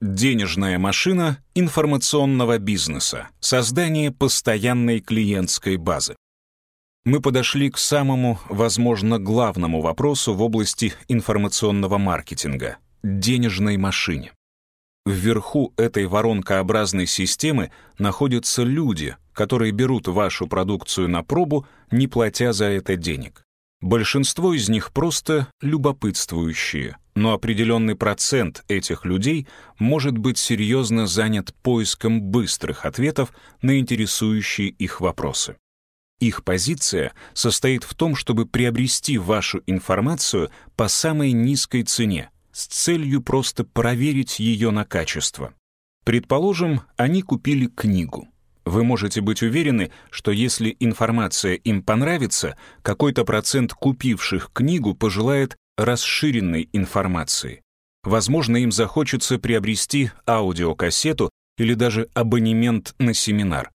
Денежная машина информационного бизнеса. Создание постоянной клиентской базы. Мы подошли к самому, возможно, главному вопросу в области информационного маркетинга — денежной машине. Вверху этой воронкообразной системы находятся люди, которые берут вашу продукцию на пробу, не платя за это денег. Большинство из них просто любопытствующие, но определенный процент этих людей может быть серьезно занят поиском быстрых ответов на интересующие их вопросы. Их позиция состоит в том, чтобы приобрести вашу информацию по самой низкой цене, с целью просто проверить ее на качество. Предположим, они купили книгу. Вы можете быть уверены, что если информация им понравится, какой-то процент купивших книгу пожелает расширенной информации. Возможно, им захочется приобрести аудиокассету или даже абонемент на семинар.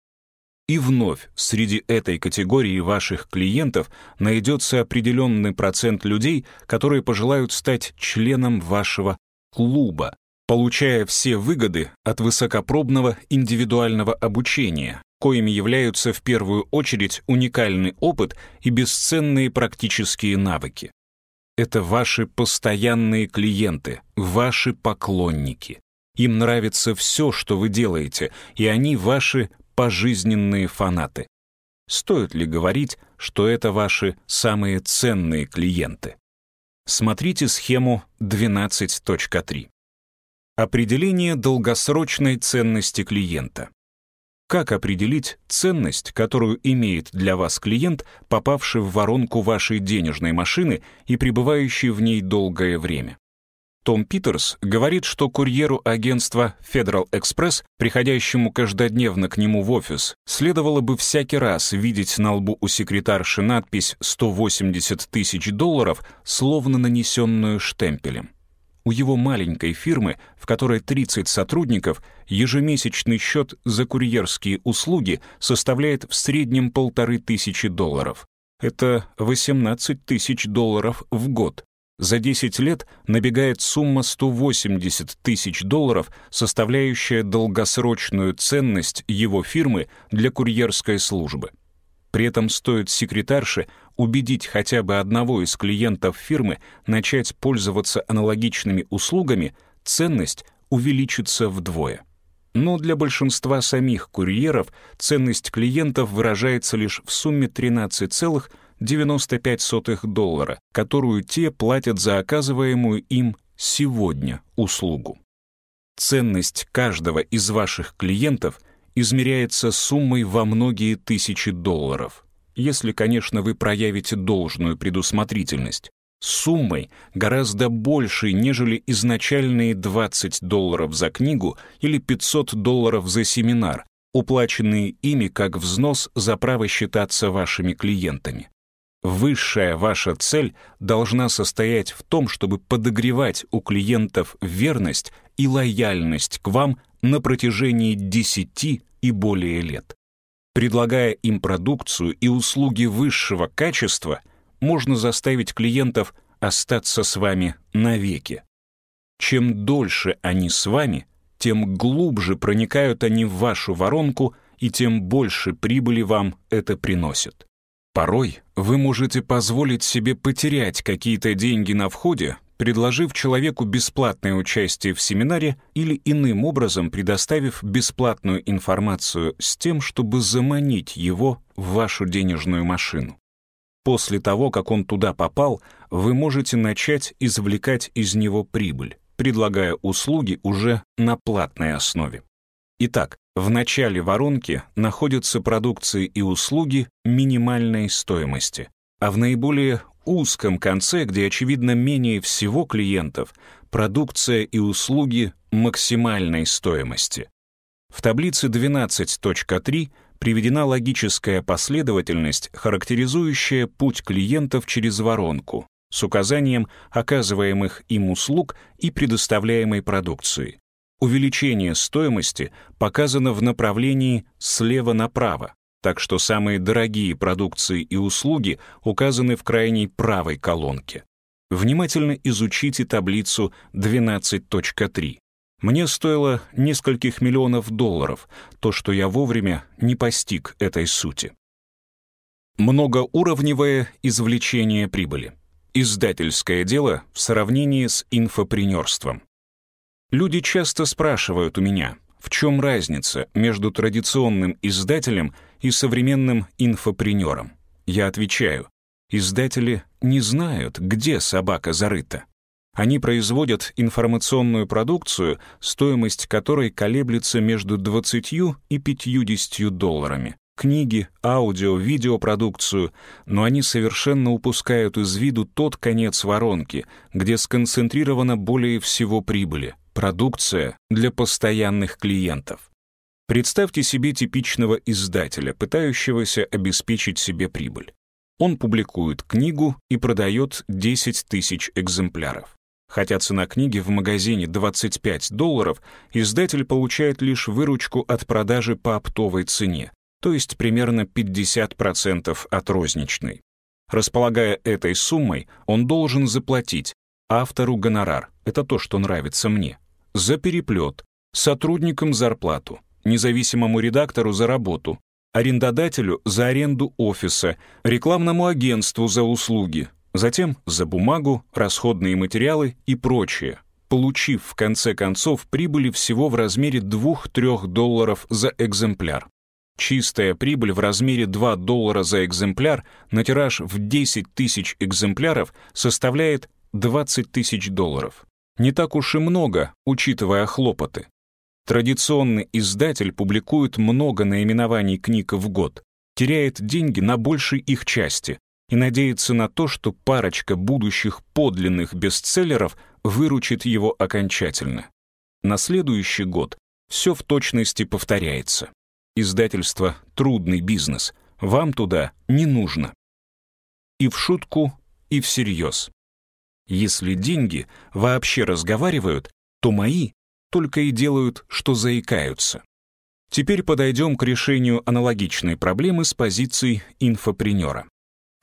И вновь среди этой категории ваших клиентов найдется определенный процент людей, которые пожелают стать членом вашего клуба, получая все выгоды от высокопробного индивидуального обучения, коими являются в первую очередь уникальный опыт и бесценные практические навыки. Это ваши постоянные клиенты, ваши поклонники. Им нравится все, что вы делаете, и они ваши пожизненные фанаты. Стоит ли говорить, что это ваши самые ценные клиенты? Смотрите схему 12.3. Определение долгосрочной ценности клиента. Как определить ценность, которую имеет для вас клиент, попавший в воронку вашей денежной машины и пребывающий в ней долгое время? Том Питерс говорит, что курьеру агентства Federal Express, приходящему каждодневно к нему в офис, следовало бы всякий раз видеть на лбу у секретарши надпись «180 тысяч долларов», словно нанесенную штемпелем. У его маленькой фирмы, в которой 30 сотрудников, ежемесячный счет за курьерские услуги составляет в среднем полторы тысячи долларов. Это 18 тысяч долларов в год. За 10 лет набегает сумма 180 тысяч долларов, составляющая долгосрочную ценность его фирмы для курьерской службы. При этом стоит секретарше убедить хотя бы одного из клиентов фирмы начать пользоваться аналогичными услугами, ценность увеличится вдвое. Но для большинства самих курьеров ценность клиентов выражается лишь в сумме 13,95 доллара, которую те платят за оказываемую им сегодня услугу. Ценность каждого из ваших клиентов измеряется суммой во многие тысячи долларов, если, конечно, вы проявите должную предусмотрительность, суммой гораздо большей, нежели изначальные 20 долларов за книгу или 500 долларов за семинар, уплаченные ими как взнос за право считаться вашими клиентами. Высшая ваша цель должна состоять в том, чтобы подогревать у клиентов верность и лояльность к вам на протяжении 10 и более лет. Предлагая им продукцию и услуги высшего качества, можно заставить клиентов остаться с вами навеки. Чем дольше они с вами, тем глубже проникают они в вашу воронку и тем больше прибыли вам это приносит. Порой вы можете позволить себе потерять какие-то деньги на входе, предложив человеку бесплатное участие в семинаре или иным образом предоставив бесплатную информацию с тем, чтобы заманить его в вашу денежную машину. После того, как он туда попал, вы можете начать извлекать из него прибыль, предлагая услуги уже на платной основе. Итак, в начале воронки находятся продукции и услуги минимальной стоимости, а в наиболее узком конце, где, очевидно, менее всего клиентов, продукция и услуги максимальной стоимости. В таблице 12.3 приведена логическая последовательность, характеризующая путь клиентов через воронку с указанием оказываемых им услуг и предоставляемой продукции. Увеличение стоимости показано в направлении слева направо, так что самые дорогие продукции и услуги указаны в крайней правой колонке. Внимательно изучите таблицу 12.3. Мне стоило нескольких миллионов долларов то, что я вовремя не постиг этой сути. Многоуровневое извлечение прибыли. Издательское дело в сравнении с инфопренерством. Люди часто спрашивают у меня, в чем разница между традиционным издателем и современным инфопренером. Я отвечаю, издатели не знают, где собака зарыта. Они производят информационную продукцию, стоимость которой колеблется между 20 и 50 долларами. Книги, аудио, видеопродукцию, но они совершенно упускают из виду тот конец воронки, где сконцентрировано более всего прибыли — продукция для постоянных клиентов. Представьте себе типичного издателя, пытающегося обеспечить себе прибыль. Он публикует книгу и продает 10 тысяч экземпляров. Хотя цена книги в магазине 25 долларов, издатель получает лишь выручку от продажи по оптовой цене, то есть примерно 50% от розничной. Располагая этой суммой, он должен заплатить автору гонорар, это то, что нравится мне, за переплет, сотрудникам зарплату, независимому редактору за работу, арендодателю за аренду офиса, рекламному агентству за услуги, затем за бумагу, расходные материалы и прочее, получив в конце концов прибыли всего в размере 2-3 долларов за экземпляр. Чистая прибыль в размере 2 доллара за экземпляр на тираж в 10 тысяч экземпляров составляет 20 тысяч долларов. Не так уж и много, учитывая хлопоты. Традиционный издатель публикует много наименований книг в год, теряет деньги на большей их части, и надеется на то, что парочка будущих подлинных бестселлеров выручит его окончательно. На следующий год все в точности повторяется. Издательство — трудный бизнес, вам туда не нужно. И в шутку, и всерьез. Если деньги вообще разговаривают, то мои только и делают, что заикаются. Теперь подойдем к решению аналогичной проблемы с позиции инфопренера.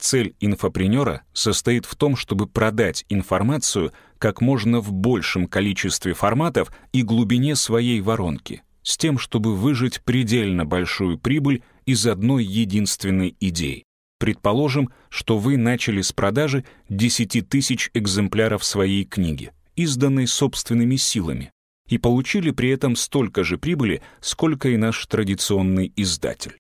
Цель инфопренера состоит в том, чтобы продать информацию как можно в большем количестве форматов и глубине своей воронки, с тем, чтобы выжать предельно большую прибыль из одной единственной идеи. Предположим, что вы начали с продажи 10 тысяч экземпляров своей книги, изданной собственными силами, и получили при этом столько же прибыли, сколько и наш традиционный издатель.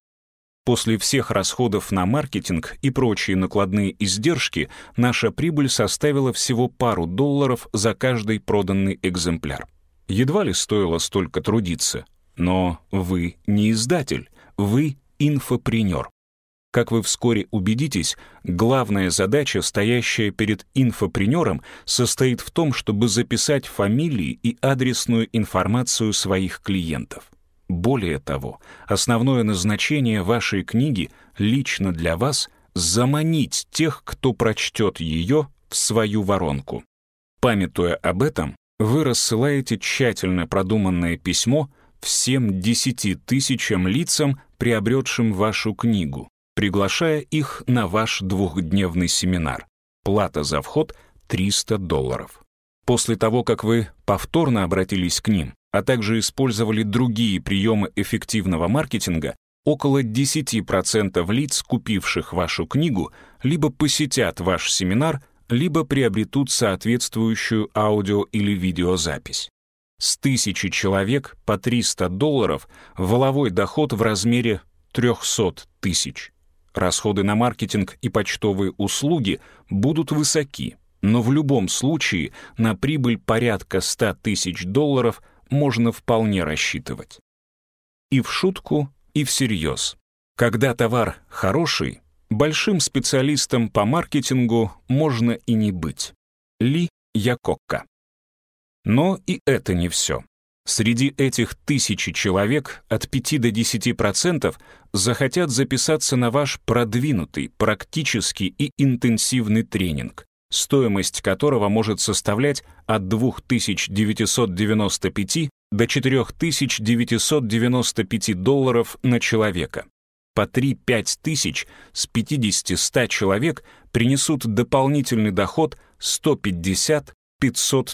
После всех расходов на маркетинг и прочие накладные издержки наша прибыль составила всего пару долларов за каждый проданный экземпляр. Едва ли стоило столько трудиться, но вы не издатель, вы инфопренер. Как вы вскоре убедитесь, главная задача, стоящая перед инфопренером, состоит в том, чтобы записать фамилии и адресную информацию своих клиентов. Более того, основное назначение вашей книги лично для вас — заманить тех, кто прочтет ее, в свою воронку. Памятуя об этом, вы рассылаете тщательно продуманное письмо всем десяти тысячам лицам, приобретшим вашу книгу, приглашая их на ваш двухдневный семинар. Плата за вход — 300 долларов. После того, как вы повторно обратились к ним, а также использовали другие приемы эффективного маркетинга, около 10% лиц, купивших вашу книгу, либо посетят ваш семинар, либо приобретут соответствующую аудио- или видеозапись. С тысячи человек по 300 долларов воловой доход в размере 300 тысяч. Расходы на маркетинг и почтовые услуги будут высоки, но в любом случае на прибыль порядка 100 тысяч долларов – можно вполне рассчитывать. И в шутку, и всерьез. Когда товар хороший, большим специалистом по маркетингу можно и не быть. Ли Якокка. Но и это не все. Среди этих тысячи человек от 5 до 10% захотят записаться на ваш продвинутый, практический и интенсивный тренинг, стоимость которого может составлять от 2995 до 4995 долларов на человека. По 3-5 тысяч с 50-100 человек принесут дополнительный доход 150-500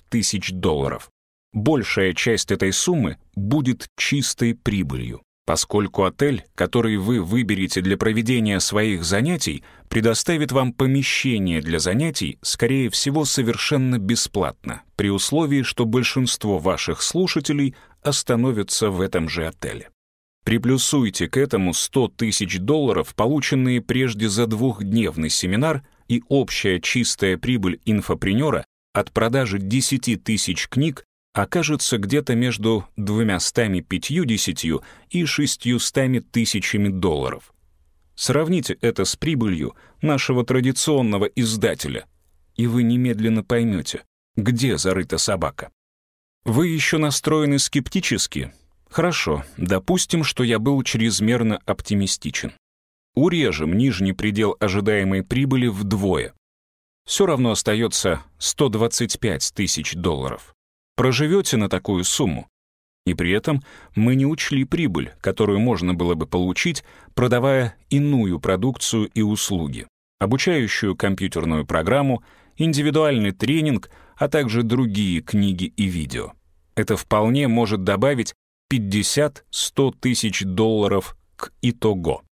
тысяч долларов. Большая часть этой суммы будет чистой прибылью, поскольку отель, который вы выберете для проведения своих занятий, предоставит вам помещение для занятий, скорее всего, совершенно бесплатно, при условии, что большинство ваших слушателей остановятся в этом же отеле. Приплюсуйте к этому 100 тысяч долларов, полученные прежде за двухдневный семинар, и общая чистая прибыль инфопренера от продажи 10 тысяч книг окажется где-то между 250 и 600 тысячами долларов. Сравните это с прибылью нашего традиционного издателя, и вы немедленно поймете, где зарыта собака. Вы еще настроены скептически? Хорошо, допустим, что я был чрезмерно оптимистичен. Урежем нижний предел ожидаемой прибыли вдвое. Все равно остается 125 тысяч долларов. Проживете на такую сумму? И при этом мы не учли прибыль, которую можно было бы получить, продавая иную продукцию и услуги, обучающую компьютерную программу, индивидуальный тренинг, а также другие книги и видео. Это вполне может добавить 50-100 тысяч долларов к итого.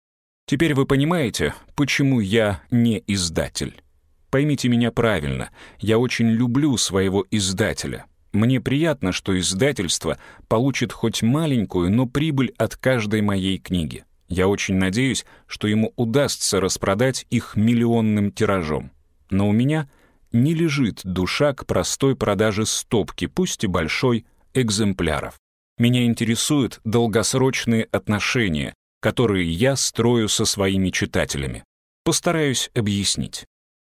Теперь вы понимаете, почему я не издатель. Поймите меня правильно, я очень люблю своего издателя. Мне приятно, что издательство получит хоть маленькую, но прибыль от каждой моей книги. Я очень надеюсь, что ему удастся распродать их миллионным тиражом. Но у меня не лежит душа к простой продаже стопки, пусть и большой, экземпляров. Меня интересуют долгосрочные отношения, которые я строю со своими читателями. Постараюсь объяснить.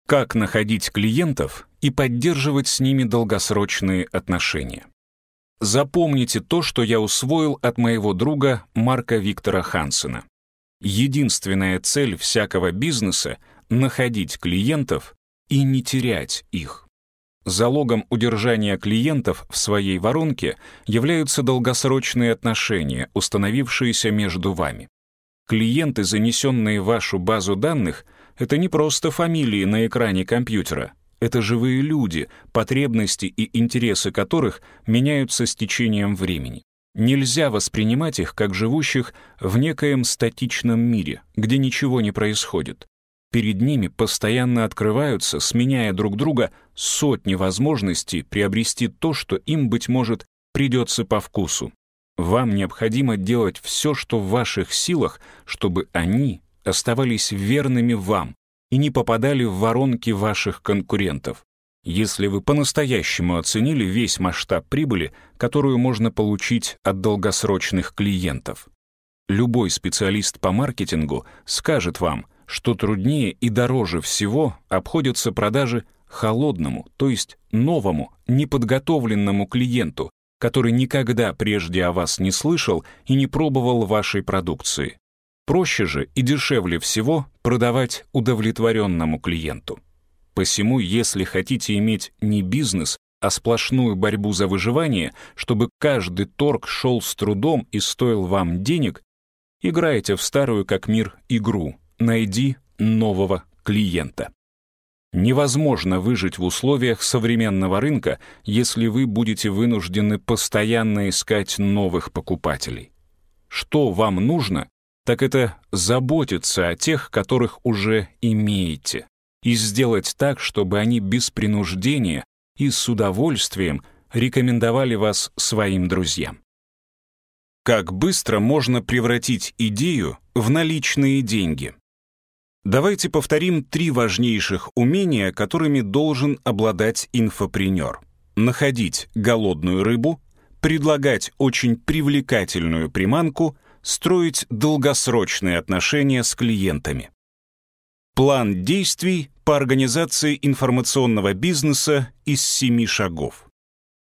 Как находить клиентов и поддерживать с ними долгосрочные отношения. Запомните то, что я усвоил от моего друга Марка Виктора Хансена. Единственная цель всякого бизнеса — находить клиентов и не терять их. Залогом удержания клиентов в своей воронке являются долгосрочные отношения, установившиеся между вами. Клиенты, занесенные в вашу базу данных, это не просто фамилии на экране компьютера. Это живые люди, потребности и интересы которых меняются с течением времени. Нельзя воспринимать их как живущих в некоем статичном мире, где ничего не происходит. Перед ними постоянно открываются, сменяя друг друга, сотни возможностей приобрести то, что им, быть может, придется по вкусу. Вам необходимо делать все, что в ваших силах, чтобы они оставались верными вам и не попадали в воронки ваших конкурентов. Если вы по-настоящему оценили весь масштаб прибыли, которую можно получить от долгосрочных клиентов. Любой специалист по маркетингу скажет вам — что труднее и дороже всего обходятся продажи холодному, то есть новому, неподготовленному клиенту, который никогда прежде о вас не слышал и не пробовал вашей продукции. Проще же и дешевле всего продавать удовлетворенному клиенту. Посему, если хотите иметь не бизнес, а сплошную борьбу за выживание, чтобы каждый торг шел с трудом и стоил вам денег, играйте в старую как мир игру, найди нового клиента. Невозможно выжить в условиях современного рынка, если вы будете вынуждены постоянно искать новых покупателей. Что вам нужно, так это заботиться о тех, которых уже имеете, и сделать так, чтобы они без принуждения и с удовольствием рекомендовали вас своим друзьям. Как быстро можно превратить идею в наличные деньги? Давайте повторим три важнейших умения, которыми должен обладать инфопренер. Находить голодную рыбу, предлагать очень привлекательную приманку, строить долгосрочные отношения с клиентами. План действий по организации информационного бизнеса из семи шагов.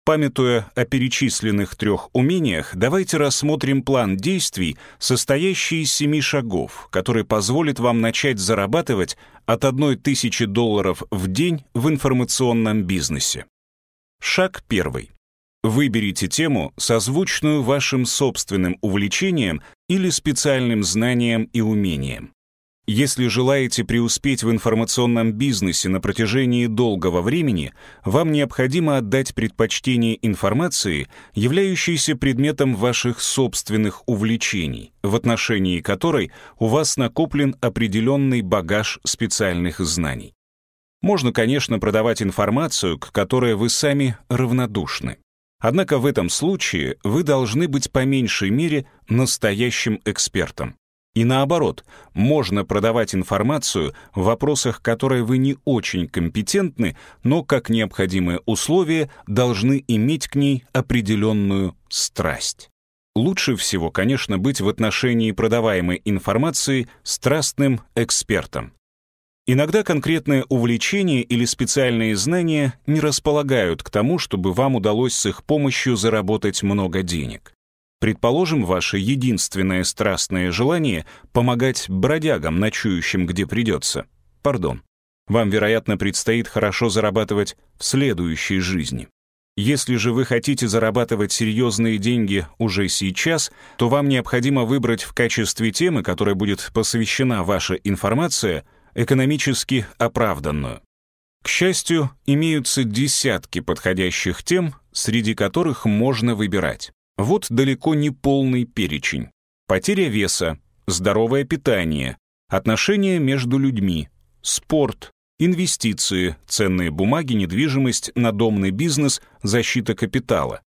Памятуя о перечисленных трех умениях, давайте рассмотрим план действий, состоящий из семи шагов, который позволит вам начать зарабатывать от одной тысячи долларов в день в информационном бизнесе. Шаг первый. Выберите тему, созвучную вашим собственным увлечениям или специальным знаниям и умениям. Если желаете преуспеть в информационном бизнесе на протяжении долгого времени, вам необходимо отдать предпочтение информации, являющейся предметом ваших собственных увлечений, в отношении которой у вас накоплен определенный багаж специальных знаний. Можно, конечно, продавать информацию, к которой вы сами равнодушны. Однако в этом случае вы должны быть по меньшей мере настоящим экспертом. И наоборот, можно продавать информацию в вопросах, которые вы не очень компетентны, но как необходимое условие должны иметь к ней определенную страсть. Лучше всего, конечно, быть в отношении продаваемой информации страстным экспертом. Иногда конкретное увлечение или специальные знания не располагают к тому, чтобы вам удалось с их помощью заработать много денег. Предположим, ваше единственное страстное желание — помогать бродягам, ночующим где придется. Пардон. Вам, вероятно, предстоит хорошо зарабатывать в следующей жизни. Если же вы хотите зарабатывать серьезные деньги уже сейчас, то вам необходимо выбрать в качестве темы, которой будет посвящена ваша информация, экономически оправданную. К счастью, имеются десятки подходящих тем, среди которых можно выбирать. Вот далеко не полный перечень. Потеря веса, здоровое питание, отношения между людьми, спорт, инвестиции, ценные бумаги, недвижимость, надомный бизнес, защита капитала,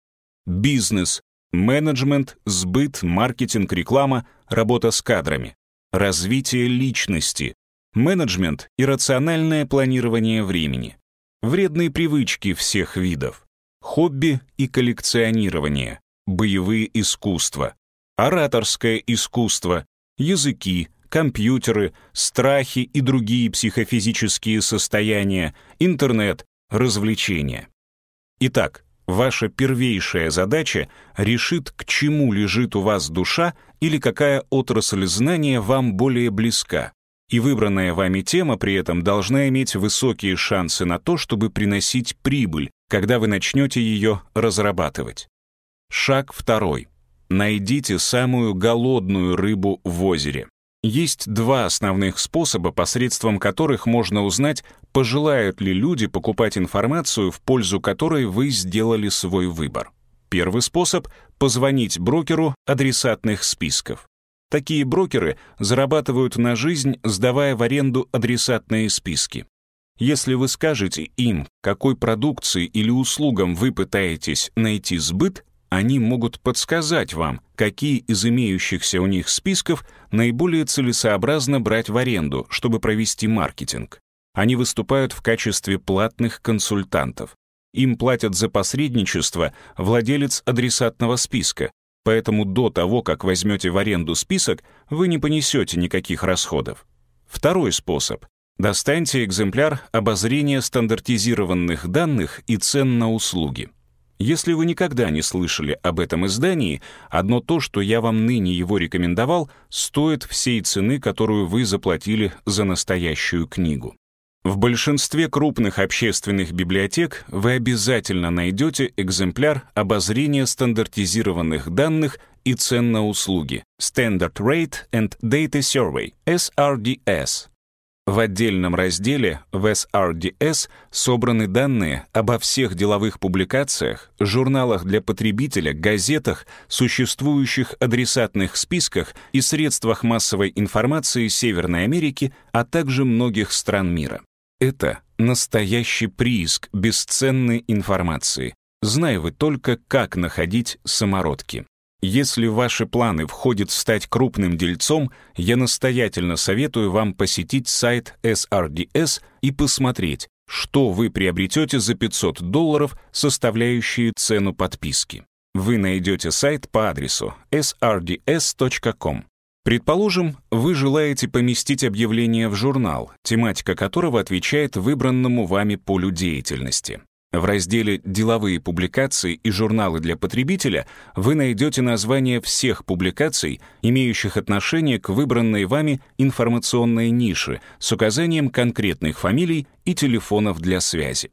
бизнес, менеджмент, сбыт, маркетинг, реклама, работа с кадрами, развитие личности, менеджмент и рациональное планирование времени, вредные привычки всех видов, хобби и коллекционирование, боевые искусства, ораторское искусство, языки, компьютеры, страхи и другие психофизические состояния, интернет, развлечения. Итак, ваша первейшая задача решит, к чему лежит у вас душа или какая отрасль знания вам более близка. И выбранная вами тема при этом должна иметь высокие шансы на то, чтобы приносить прибыль, когда вы начнете ее разрабатывать. Шаг второй. Найдите самую голодную рыбу в озере. Есть два основных способа, посредством которых можно узнать, пожелают ли люди покупать информацию, в пользу которой вы сделали свой выбор. Первый способ — позвонить брокеру адресатных списков. Такие брокеры зарабатывают на жизнь, сдавая в аренду адресатные списки. Если вы скажете им, какой продукции или услугам вы пытаетесь найти сбыт, они могут подсказать вам, какие из имеющихся у них списков наиболее целесообразно брать в аренду, чтобы провести маркетинг. Они выступают в качестве платных консультантов. Им платят за посредничество владелец адресатного списка, поэтому до того, как возьмете в аренду список, вы не понесете никаких расходов. Второй способ. Достаньте экземпляр обозрения стандартизированных данных и цен на услуги. Если вы никогда не слышали об этом издании, одно то, что я вам ныне его рекомендовал, стоит всей цены, которую вы заплатили за настоящую книгу. В большинстве крупных общественных библиотек вы обязательно найдете экземпляр обозрения стандартизированных данных и цен на услуги Standard Rate and Data Survey, SRDS, в отдельном разделе в SRDS собраны данные обо всех деловых публикациях, журналах для потребителя, газетах, существующих адресатных списках и средствах массовой информации Северной Америки, а также многих стран мира. Это настоящий прииск бесценной информации. Знаю вы только, как находить самородки. Если ваши планы входит стать крупным дельцом, я настоятельно советую вам посетить сайт SRDS и посмотреть, что вы приобретете за 500 долларов, составляющие цену подписки. Вы найдете сайт по адресу srds.com. Предположим, вы желаете поместить объявление в журнал, тематика которого отвечает выбранному вами полю деятельности. В разделе «Деловые публикации и журналы для потребителя» вы найдете название всех публикаций, имеющих отношение к выбранной вами информационной нише с указанием конкретных фамилий и телефонов для связи.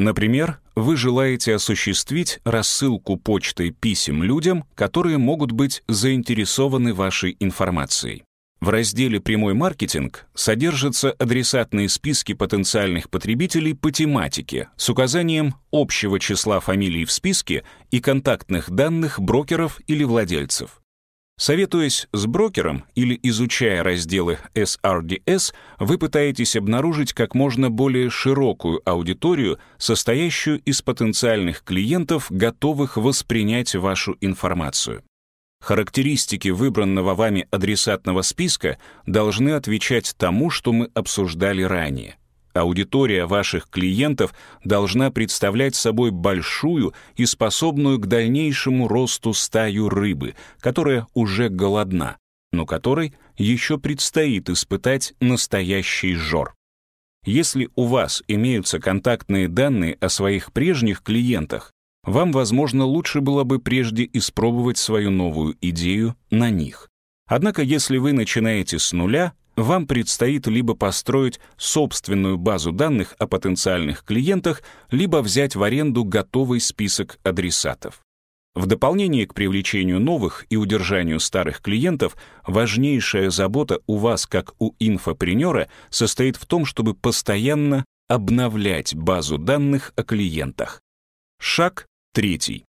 Например, вы желаете осуществить рассылку почтой писем людям, которые могут быть заинтересованы вашей информацией. В разделе «Прямой маркетинг» содержатся адресатные списки потенциальных потребителей по тематике с указанием общего числа фамилий в списке и контактных данных брокеров или владельцев. Советуясь с брокером или изучая разделы SRDS, вы пытаетесь обнаружить как можно более широкую аудиторию, состоящую из потенциальных клиентов, готовых воспринять вашу информацию. Характеристики выбранного вами адресатного списка должны отвечать тому, что мы обсуждали ранее. Аудитория ваших клиентов должна представлять собой большую и способную к дальнейшему росту стаю рыбы, которая уже голодна, но которой еще предстоит испытать настоящий жор. Если у вас имеются контактные данные о своих прежних клиентах, вам, возможно, лучше было бы прежде испробовать свою новую идею на них. Однако, если вы начинаете с нуля, вам предстоит либо построить собственную базу данных о потенциальных клиентах, либо взять в аренду готовый список адресатов. В дополнение к привлечению новых и удержанию старых клиентов, важнейшая забота у вас, как у инфопренера, состоит в том, чтобы постоянно обновлять базу данных о клиентах. Шаг Третий.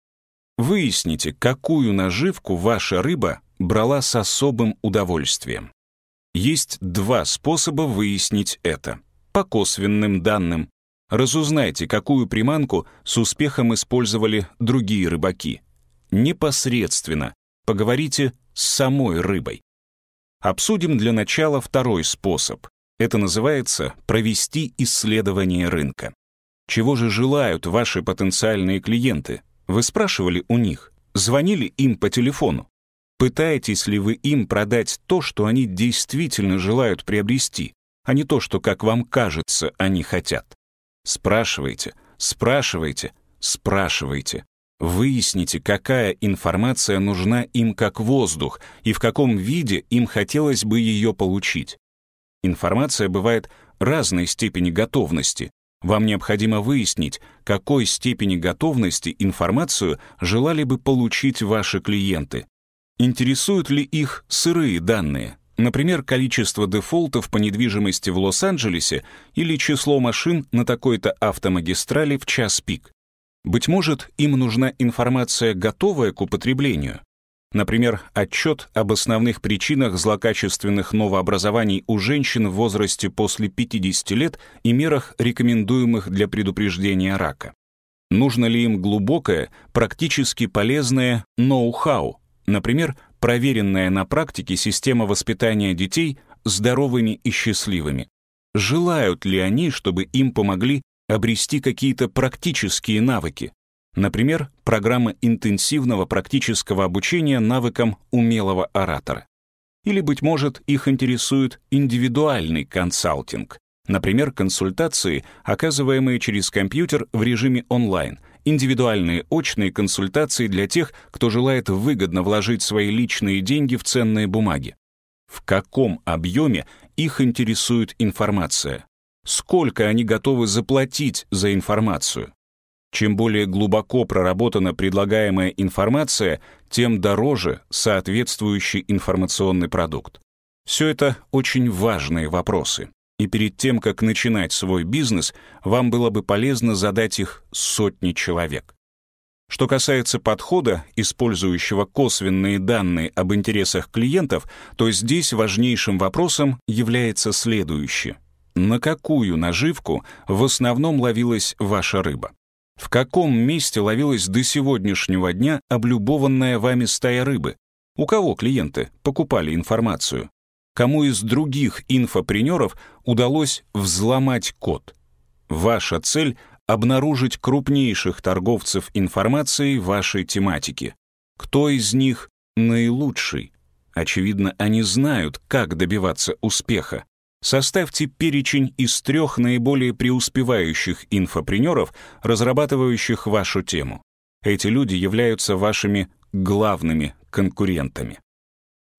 Выясните, какую наживку ваша рыба брала с особым удовольствием. Есть два способа выяснить это. По косвенным данным. Разузнайте, какую приманку с успехом использовали другие рыбаки. Непосредственно поговорите с самой рыбой. Обсудим для начала второй способ. Это называется провести исследование рынка. Чего же желают ваши потенциальные клиенты? Вы спрашивали у них, звонили им по телефону. Пытаетесь ли вы им продать то, что они действительно желают приобрести, а не то, что, как вам кажется, они хотят? Спрашивайте, спрашивайте, спрашивайте. Выясните, какая информация нужна им как воздух и в каком виде им хотелось бы ее получить. Информация бывает разной степени готовности, вам необходимо выяснить, какой степени готовности информацию желали бы получить ваши клиенты. Интересуют ли их сырые данные, например, количество дефолтов по недвижимости в Лос-Анджелесе или число машин на такой-то автомагистрали в час пик? Быть может, им нужна информация, готовая к употреблению, Например, отчет об основных причинах злокачественных новообразований у женщин в возрасте после 50 лет и мерах, рекомендуемых для предупреждения рака. Нужно ли им глубокое, практически полезное ноу-хау, например, проверенная на практике система воспитания детей здоровыми и счастливыми? Желают ли они, чтобы им помогли обрести какие-то практические навыки, Например, программа интенсивного практического обучения навыкам умелого оратора. Или, быть может, их интересует индивидуальный консалтинг, например, консультации, оказываемые через компьютер в режиме онлайн, индивидуальные очные консультации для тех, кто желает выгодно вложить свои личные деньги в ценные бумаги. В каком объеме их интересует информация? Сколько они готовы заплатить за информацию? Чем более глубоко проработана предлагаемая информация, тем дороже соответствующий информационный продукт. Все это очень важные вопросы. И перед тем, как начинать свой бизнес, вам было бы полезно задать их сотни человек. Что касается подхода, использующего косвенные данные об интересах клиентов, то здесь важнейшим вопросом является следующее. На какую наживку в основном ловилась ваша рыба? В каком месте ловилась до сегодняшнего дня облюбованная вами стая рыбы? У кого клиенты покупали информацию? Кому из других инфопренеров удалось взломать код? Ваша цель — обнаружить крупнейших торговцев информацией вашей тематики. Кто из них наилучший? Очевидно, они знают, как добиваться успеха. Составьте перечень из трех наиболее преуспевающих инфопренеров, разрабатывающих вашу тему. Эти люди являются вашими главными конкурентами.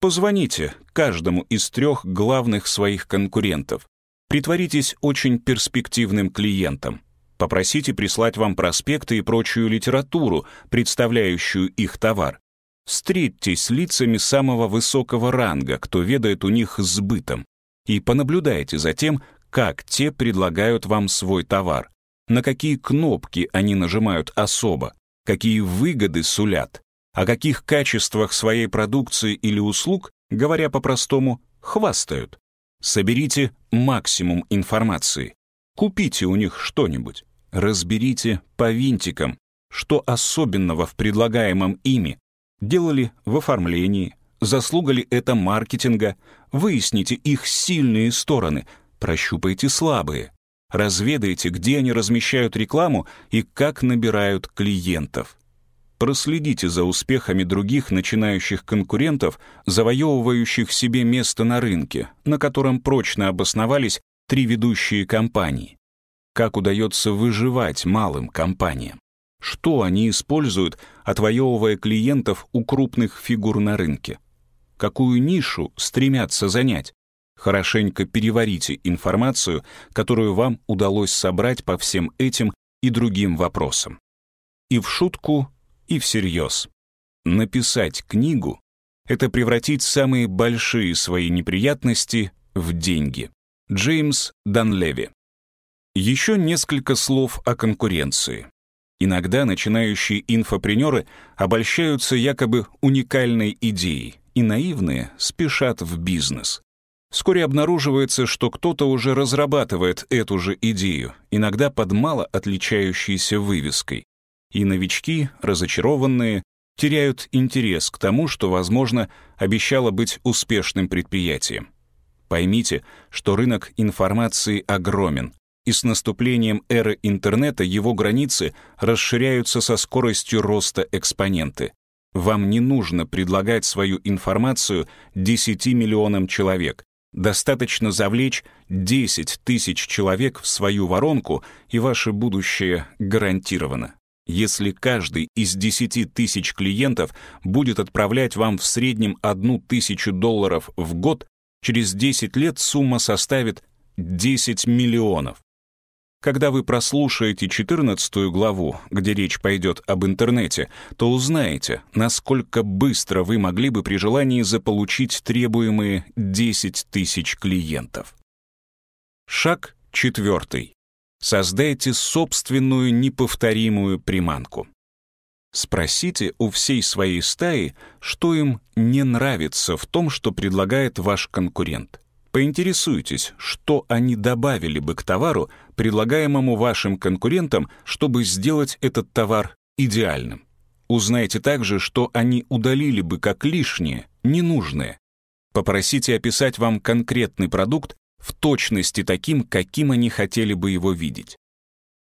Позвоните каждому из трех главных своих конкурентов. Притворитесь очень перспективным клиентом. Попросите прислать вам проспекты и прочую литературу, представляющую их товар. Встретьтесь лицами самого высокого ранга, кто ведает у них сбытом, и понаблюдайте за тем, как те предлагают вам свой товар, на какие кнопки они нажимают особо, какие выгоды сулят, о каких качествах своей продукции или услуг, говоря по-простому, хвастают. Соберите максимум информации. Купите у них что-нибудь. Разберите по винтикам, что особенного в предлагаемом ими. Делали в оформлении, заслуга ли это маркетинга, выясните их сильные стороны, прощупайте слабые. Разведайте, где они размещают рекламу и как набирают клиентов. Проследите за успехами других начинающих конкурентов, завоевывающих себе место на рынке, на котором прочно обосновались три ведущие компании. Как удается выживать малым компаниям? Что они используют, отвоевывая клиентов у крупных фигур на рынке? Какую нишу стремятся занять? Хорошенько переварите информацию, которую вам удалось собрать по всем этим и другим вопросам. И в шутку, и всерьез. Написать книгу — это превратить самые большие свои неприятности в деньги. Джеймс Данлеви. Еще несколько слов о конкуренции. Иногда начинающие инфопренеры обольщаются якобы уникальной идеей, и наивные спешат в бизнес. Вскоре обнаруживается, что кто-то уже разрабатывает эту же идею, иногда под мало отличающейся вывеской и новички, разочарованные, теряют интерес к тому, что, возможно, обещало быть успешным предприятием. Поймите, что рынок информации огромен, и с наступлением эры интернета его границы расширяются со скоростью роста экспоненты. Вам не нужно предлагать свою информацию 10 миллионам человек. Достаточно завлечь 10 тысяч человек в свою воронку, и ваше будущее гарантировано. Если каждый из 10 тысяч клиентов будет отправлять вам в среднем одну тысячу долларов в год, через 10 лет сумма составит 10 миллионов. Когда вы прослушаете 14 главу, где речь пойдет об интернете, то узнаете, насколько быстро вы могли бы при желании заполучить требуемые 10 тысяч клиентов. Шаг четвертый. Создайте собственную неповторимую приманку. Спросите у всей своей стаи, что им не нравится в том, что предлагает ваш конкурент. Поинтересуйтесь, что они добавили бы к товару, предлагаемому вашим конкурентам, чтобы сделать этот товар идеальным. Узнайте также, что они удалили бы как лишнее, ненужное. Попросите описать вам конкретный продукт, в точности таким, каким они хотели бы его видеть.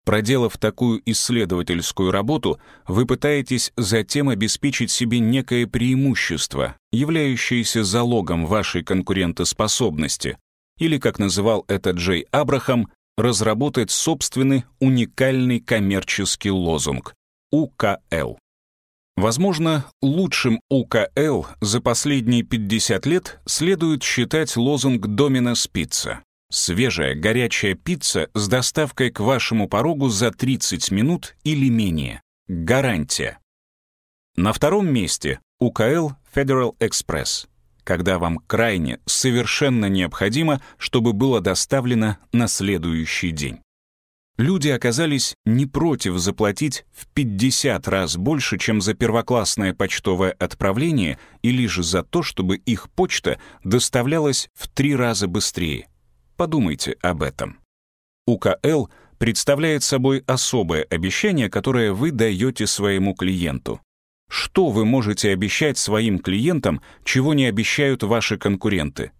Проделав такую исследовательскую работу, вы пытаетесь затем обеспечить себе некое преимущество, являющееся залогом вашей конкурентоспособности, или, как называл это Джей Абрахам, разработать собственный уникальный коммерческий лозунг — УКЛ. Возможно, лучшим УКЛ за последние 50 лет следует считать лозунг Domino's Pizza. Свежая, горячая пицца с доставкой к вашему порогу за 30 минут или менее. Гарантия. На втором месте УКЛ Federal Express, когда вам крайне, совершенно необходимо, чтобы было доставлено на следующий день люди оказались не против заплатить в 50 раз больше, чем за первоклассное почтовое отправление или же за то, чтобы их почта доставлялась в три раза быстрее. Подумайте об этом. УКЛ представляет собой особое обещание, которое вы даете своему клиенту. Что вы можете обещать своим клиентам, чего не обещают ваши конкуренты?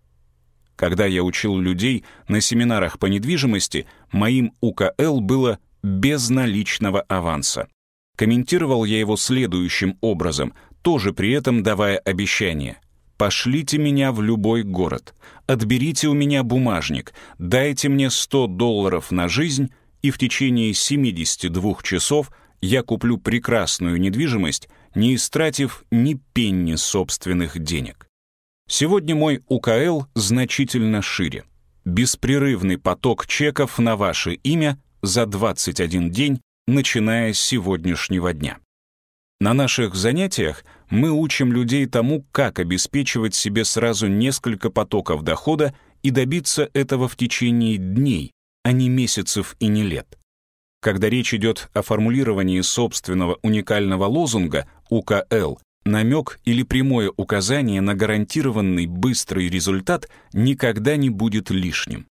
Когда я учил людей на семинарах по недвижимости, моим УКЛ было без наличного аванса. Комментировал я его следующим образом, тоже при этом давая обещание. «Пошлите меня в любой город, отберите у меня бумажник, дайте мне 100 долларов на жизнь, и в течение 72 часов я куплю прекрасную недвижимость, не истратив ни пенни собственных денег». Сегодня мой УКЛ значительно шире. Беспрерывный поток чеков на ваше имя за 21 день, начиная с сегодняшнего дня. На наших занятиях мы учим людей тому, как обеспечивать себе сразу несколько потоков дохода и добиться этого в течение дней, а не месяцев и не лет. Когда речь идет о формулировании собственного уникального лозунга УКЛ, намек или прямое указание на гарантированный быстрый результат никогда не будет лишним.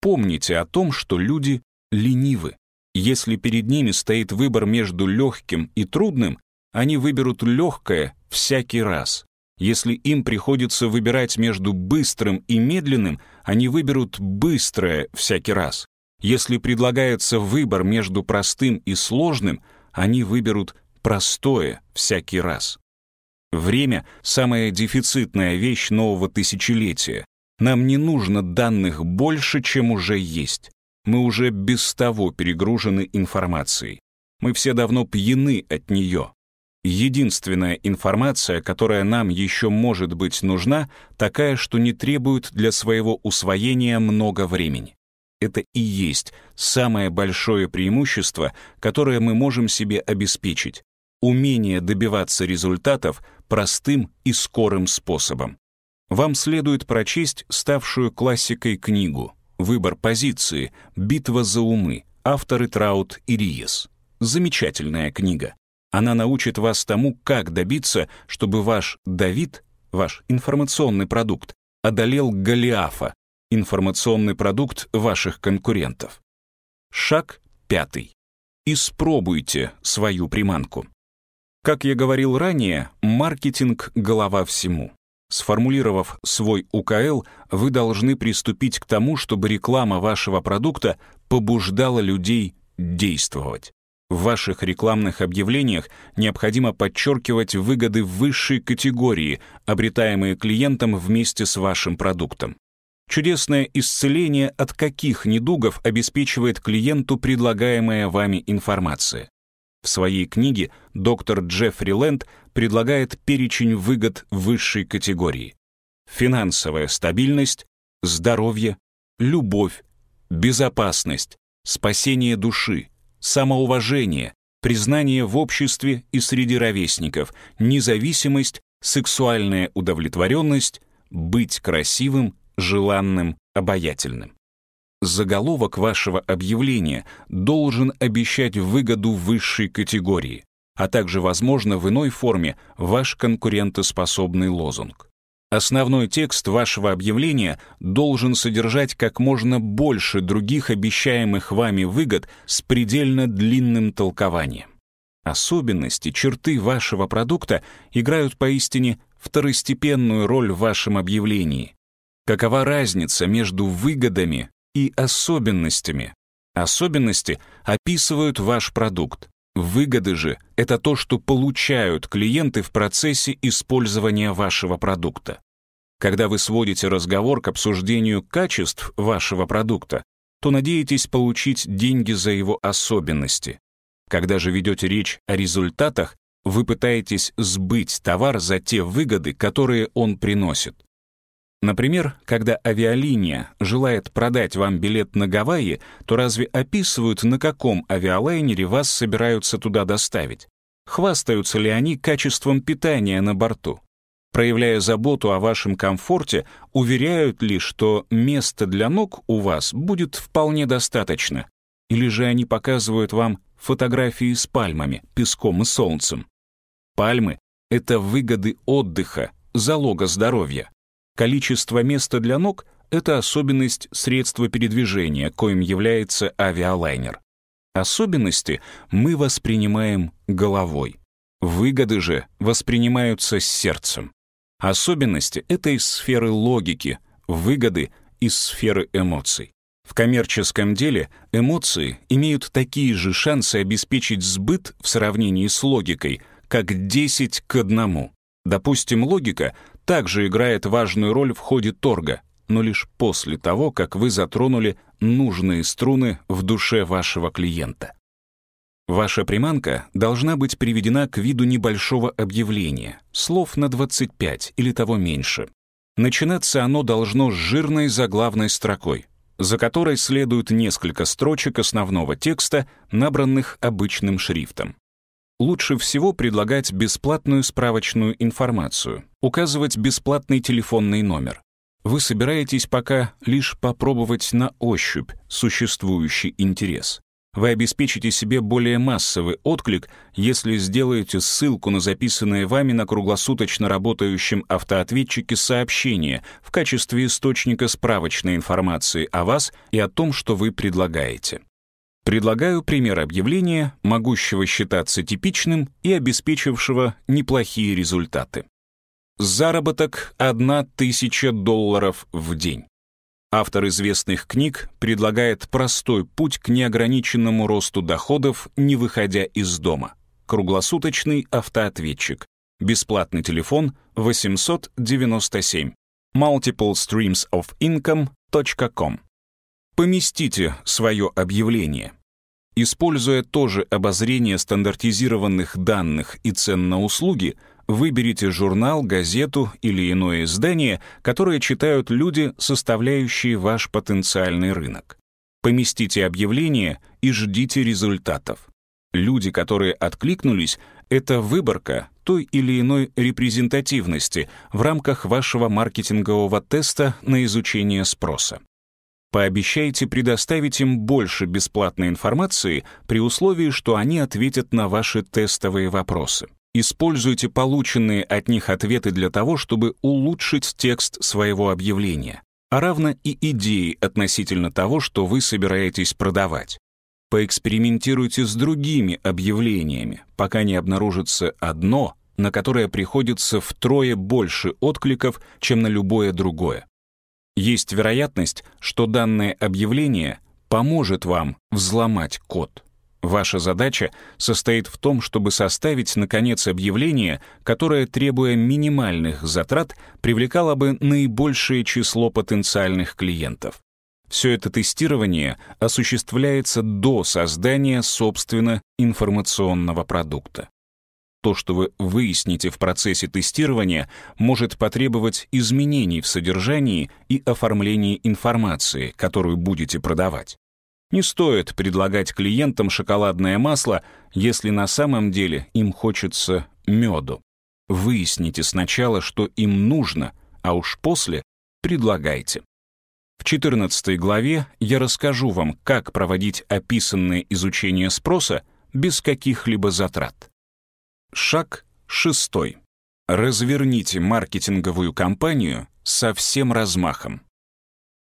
Помните о том, что люди ленивы. Если перед ними стоит выбор между легким и трудным, они выберут легкое всякий раз. Если им приходится выбирать между быстрым и медленным, они выберут быстрое всякий раз. Если предлагается выбор между простым и сложным, они выберут простое всякий раз. Время — самая дефицитная вещь нового тысячелетия. Нам не нужно данных больше, чем уже есть. Мы уже без того перегружены информацией. Мы все давно пьяны от нее. Единственная информация, которая нам еще может быть нужна, такая, что не требует для своего усвоения много времени. Это и есть самое большое преимущество, которое мы можем себе обеспечить. Умение добиваться результатов простым и скорым способом. Вам следует прочесть ставшую классикой книгу «Выбор позиции. Битва за умы» авторы Траут и Риес. Замечательная книга. Она научит вас тому, как добиться, чтобы ваш Давид, ваш информационный продукт, одолел Голиафа, информационный продукт ваших конкурентов. Шаг пятый. Испробуйте свою приманку. Как я говорил ранее, маркетинг — голова всему. Сформулировав свой УКЛ, вы должны приступить к тому, чтобы реклама вашего продукта побуждала людей действовать. В ваших рекламных объявлениях необходимо подчеркивать выгоды высшей категории, обретаемые клиентом вместе с вашим продуктом. Чудесное исцеление от каких недугов обеспечивает клиенту предлагаемая вами информация. В своей книге доктор Джеффри Лэнд предлагает перечень выгод высшей категории. Финансовая стабильность, здоровье, любовь, безопасность, спасение души, самоуважение, признание в обществе и среди ровесников, независимость, сексуальная удовлетворенность, быть красивым, желанным, обаятельным. Заголовок вашего объявления должен обещать выгоду высшей категории, а также, возможно, в иной форме ваш конкурентоспособный лозунг. Основной текст вашего объявления должен содержать как можно больше других обещаемых вами выгод с предельно длинным толкованием. Особенности, черты вашего продукта играют поистине второстепенную роль в вашем объявлении. Какова разница между выгодами и особенностями? Особенности описывают ваш продукт. Выгоды же — это то, что получают клиенты в процессе использования вашего продукта. Когда вы сводите разговор к обсуждению качеств вашего продукта, то надеетесь получить деньги за его особенности. Когда же ведете речь о результатах, вы пытаетесь сбыть товар за те выгоды, которые он приносит. Например, когда авиалиния желает продать вам билет на Гавайи, то разве описывают, на каком авиалайнере вас собираются туда доставить? Хвастаются ли они качеством питания на борту? Проявляя заботу о вашем комфорте, уверяют ли, что места для ног у вас будет вполне достаточно? Или же они показывают вам фотографии с пальмами, песком и солнцем? Пальмы — это выгоды отдыха, залога здоровья. Количество места для ног — это особенность средства передвижения, коим является авиалайнер. Особенности мы воспринимаем головой. Выгоды же воспринимаются сердцем. Особенности — это из сферы логики, выгоды — из сферы эмоций. В коммерческом деле эмоции имеют такие же шансы обеспечить сбыт в сравнении с логикой, как 10 к 1. Допустим, логика также играет важную роль в ходе торга, но лишь после того, как вы затронули нужные струны в душе вашего клиента. Ваша приманка должна быть приведена к виду небольшого объявления, слов на 25 или того меньше. Начинаться оно должно с жирной заглавной строкой, за которой следует несколько строчек основного текста, набранных обычным шрифтом. Лучше всего предлагать бесплатную справочную информацию, указывать бесплатный телефонный номер. Вы собираетесь пока лишь попробовать на ощупь существующий интерес. Вы обеспечите себе более массовый отклик, если сделаете ссылку на записанное вами на круглосуточно работающем автоответчике сообщение в качестве источника справочной информации о вас и о том, что вы предлагаете. Предлагаю пример объявления, могущего считаться типичным и обеспечившего неплохие результаты. Заработок 1000 долларов в день. Автор известных книг предлагает простой путь к неограниченному росту доходов, не выходя из дома. Круглосуточный автоответчик. Бесплатный телефон 897. multiplestreamsofincome.com. Поместите свое объявление. Используя тоже обозрение стандартизированных данных и цен на услуги, Выберите журнал, газету или иное издание, которое читают люди, составляющие ваш потенциальный рынок. Поместите объявление и ждите результатов. Люди, которые откликнулись, это выборка той или иной репрезентативности в рамках вашего маркетингового теста на изучение спроса. Пообещайте предоставить им больше бесплатной информации при условии, что они ответят на ваши тестовые вопросы. Используйте полученные от них ответы для того, чтобы улучшить текст своего объявления, а равно и идеи относительно того, что вы собираетесь продавать. Поэкспериментируйте с другими объявлениями, пока не обнаружится одно, на которое приходится втрое больше откликов, чем на любое другое. Есть вероятность, что данное объявление поможет вам взломать код. Ваша задача состоит в том, чтобы составить, наконец, объявление, которое, требуя минимальных затрат, привлекало бы наибольшее число потенциальных клиентов. Все это тестирование осуществляется до создания, собственно, информационного продукта. То, что вы выясните в процессе тестирования, может потребовать изменений в содержании и оформлении информации, которую будете продавать. Не стоит предлагать клиентам шоколадное масло, если на самом деле им хочется меду. Выясните сначала, что им нужно, а уж после предлагайте. В 14 главе я расскажу вам, как проводить описанное изучение спроса без каких-либо затрат. Шаг шестой. Разверните маркетинговую кампанию со всем размахом.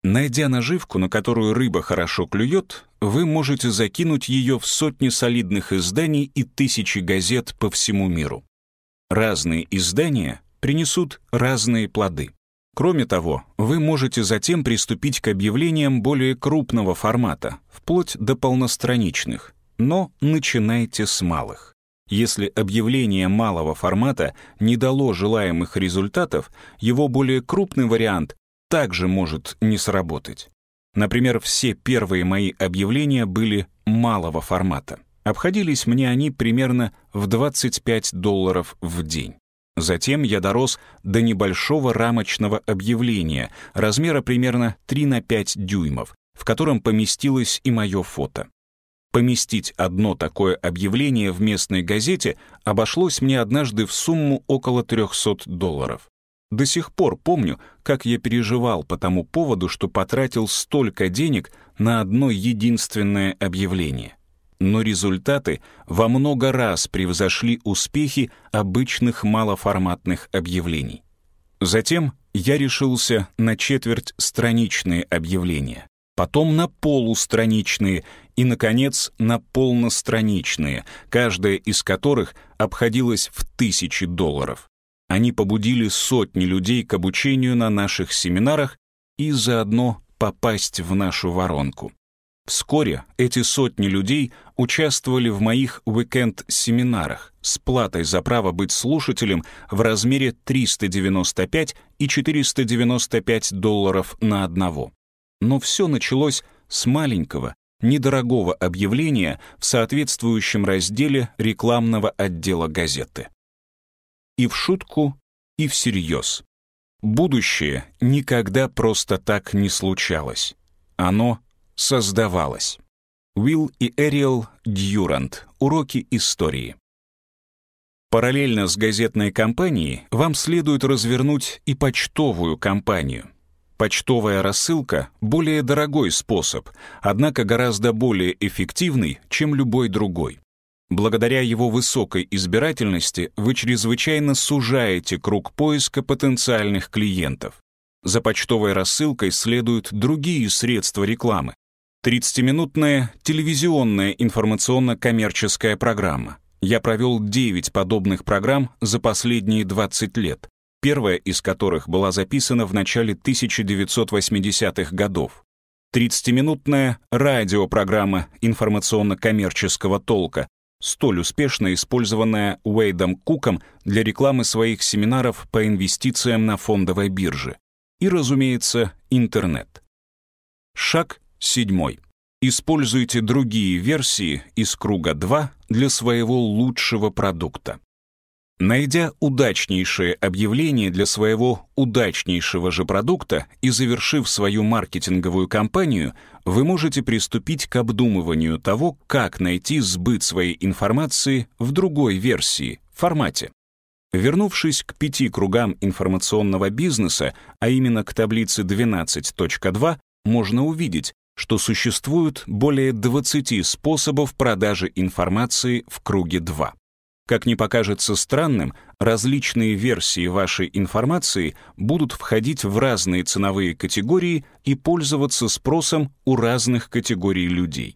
Найдя наживку, на которую рыба хорошо клюет, вы можете закинуть ее в сотни солидных изданий и тысячи газет по всему миру. Разные издания принесут разные плоды. Кроме того, вы можете затем приступить к объявлениям более крупного формата, вплоть до полностраничных, но начинайте с малых. Если объявление малого формата не дало желаемых результатов, его более крупный вариант также может не сработать. Например, все первые мои объявления были малого формата. Обходились мне они примерно в 25 долларов в день. Затем я дорос до небольшого рамочного объявления размера примерно 3 на 5 дюймов, в котором поместилось и мое фото. Поместить одно такое объявление в местной газете обошлось мне однажды в сумму около 300 долларов. До сих пор помню, как я переживал по тому поводу, что потратил столько денег на одно единственное объявление. Но результаты во много раз превзошли успехи обычных малоформатных объявлений. Затем я решился на четверть страничные объявления, потом на полустраничные и, наконец, на полностраничные, каждая из которых обходилась в тысячи долларов. Они побудили сотни людей к обучению на наших семинарах и заодно попасть в нашу воронку. Вскоре эти сотни людей участвовали в моих уикенд-семинарах с платой за право быть слушателем в размере 395 и 495 долларов на одного. Но все началось с маленького, недорогого объявления в соответствующем разделе рекламного отдела газеты и в шутку, и всерьез. Будущее никогда просто так не случалось. Оно создавалось. Уилл и Эриэл Дьюрант. Уроки истории. Параллельно с газетной кампанией вам следует развернуть и почтовую кампанию. Почтовая рассылка — более дорогой способ, однако гораздо более эффективный, чем любой другой. Благодаря его высокой избирательности вы чрезвычайно сужаете круг поиска потенциальных клиентов. За почтовой рассылкой следуют другие средства рекламы. 30-минутная телевизионная информационно-коммерческая программа. Я провел 9 подобных программ за последние 20 лет, первая из которых была записана в начале 1980-х годов. 30-минутная радиопрограмма информационно-коммерческого толка, столь успешно использованная Уэйдом Куком для рекламы своих семинаров по инвестициям на фондовой бирже. И, разумеется, интернет. Шаг седьмой. Используйте другие версии из круга 2 для своего лучшего продукта. Найдя удачнейшее объявление для своего удачнейшего же продукта и завершив свою маркетинговую кампанию, вы можете приступить к обдумыванию того, как найти сбыт своей информации в другой версии, формате. Вернувшись к пяти кругам информационного бизнеса, а именно к таблице 12.2, можно увидеть, что существует более 20 способов продажи информации в круге 2. Как ни покажется странным, различные версии вашей информации будут входить в разные ценовые категории и пользоваться спросом у разных категорий людей.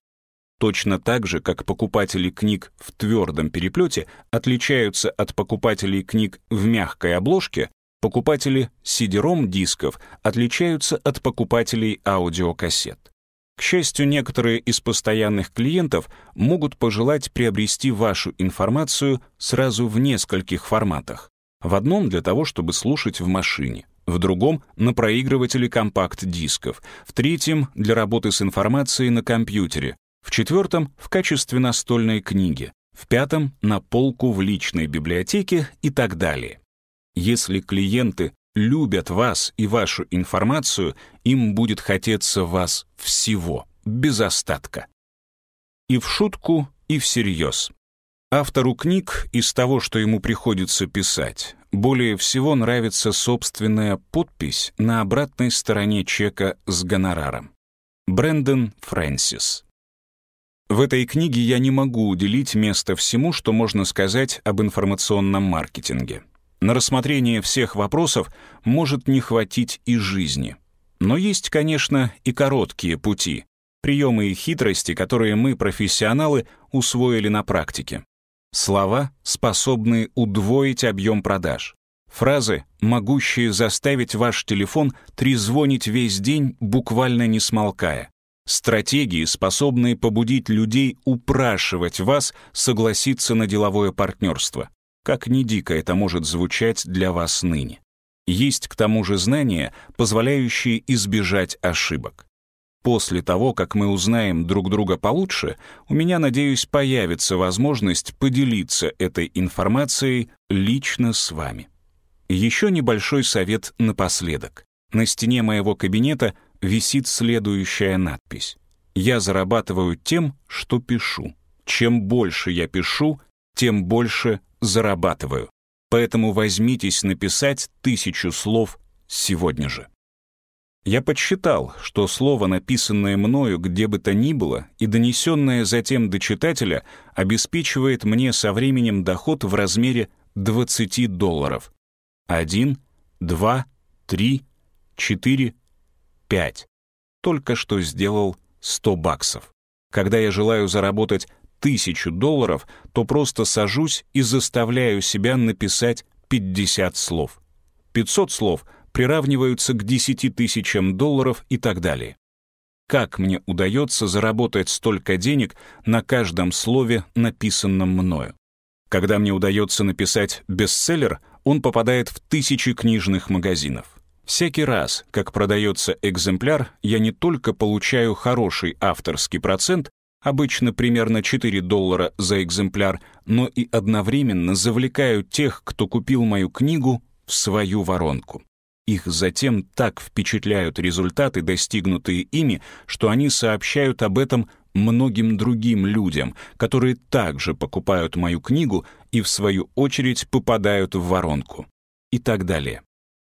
Точно так же, как покупатели книг в твердом переплете отличаются от покупателей книг в мягкой обложке, покупатели CD-ROM дисков отличаются от покупателей аудиокассет. К счастью, некоторые из постоянных клиентов могут пожелать приобрести вашу информацию сразу в нескольких форматах. В одном для того, чтобы слушать в машине, в другом — на проигрывателе компакт-дисков, в третьем — для работы с информацией на компьютере, в четвертом — в качестве настольной книги, в пятом — на полку в личной библиотеке и так далее. Если клиенты любят вас и вашу информацию, им будет хотеться вас всего, без остатка. И в шутку, и всерьез. Автору книг из того, что ему приходится писать, более всего нравится собственная подпись на обратной стороне чека с гонораром. Брэндон Фрэнсис. В этой книге я не могу уделить место всему, что можно сказать об информационном маркетинге. На рассмотрение всех вопросов может не хватить и жизни. Но есть, конечно, и короткие пути, приемы и хитрости, которые мы, профессионалы, усвоили на практике. Слова, способные удвоить объем продаж. Фразы, могущие заставить ваш телефон трезвонить весь день, буквально не смолкая. Стратегии, способные побудить людей упрашивать вас согласиться на деловое партнерство как ни дико это может звучать для вас ныне. Есть к тому же знания, позволяющие избежать ошибок. После того, как мы узнаем друг друга получше, у меня, надеюсь, появится возможность поделиться этой информацией лично с вами. Еще небольшой совет напоследок. На стене моего кабинета висит следующая надпись. «Я зарабатываю тем, что пишу. Чем больше я пишу, тем больше зарабатываю. Поэтому возьмитесь написать тысячу слов сегодня же. Я подсчитал, что слово, написанное мною где бы то ни было и донесенное затем до читателя, обеспечивает мне со временем доход в размере 20 долларов. Один, два, три, четыре, пять. Только что сделал 100 баксов. Когда я желаю заработать тысячу долларов, то просто сажусь и заставляю себя написать 50 слов. 500 слов приравниваются к 10 тысячам долларов и так далее. Как мне удается заработать столько денег на каждом слове, написанном мною? Когда мне удается написать бестселлер, он попадает в тысячи книжных магазинов. Всякий раз, как продается экземпляр, я не только получаю хороший авторский процент, обычно примерно 4 доллара за экземпляр, но и одновременно завлекают тех, кто купил мою книгу, в свою воронку. Их затем так впечатляют результаты, достигнутые ими, что они сообщают об этом многим другим людям, которые также покупают мою книгу и, в свою очередь, попадают в воронку. И так далее.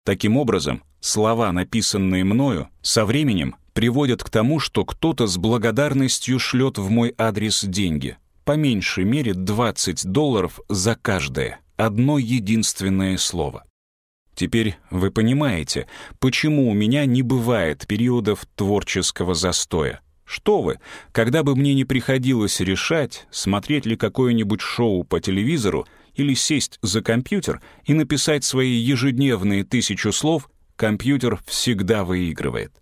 Таким образом, слова, написанные мною, со временем приводят к тому, что кто-то с благодарностью шлет в мой адрес деньги, по меньшей мере 20 долларов за каждое, одно единственное слово. Теперь вы понимаете, почему у меня не бывает периодов творческого застоя. Что вы, когда бы мне не приходилось решать, смотреть ли какое-нибудь шоу по телевизору или сесть за компьютер и написать свои ежедневные тысячу слов, компьютер всегда выигрывает.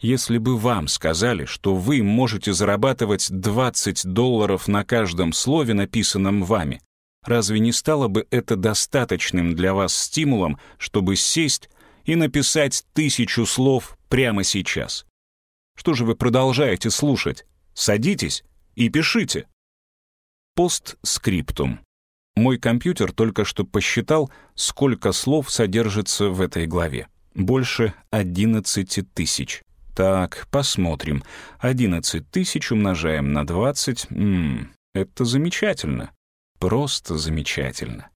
Если бы вам сказали, что вы можете зарабатывать 20 долларов на каждом слове, написанном вами, разве не стало бы это достаточным для вас стимулом, чтобы сесть и написать тысячу слов прямо сейчас? Что же вы продолжаете слушать? Садитесь и пишите. Постскриптум. Мой компьютер только что посчитал, сколько слов содержится в этой главе. Больше 11 тысяч. Так, посмотрим. 11 тысяч умножаем на 20. Ммм, это замечательно. Просто замечательно.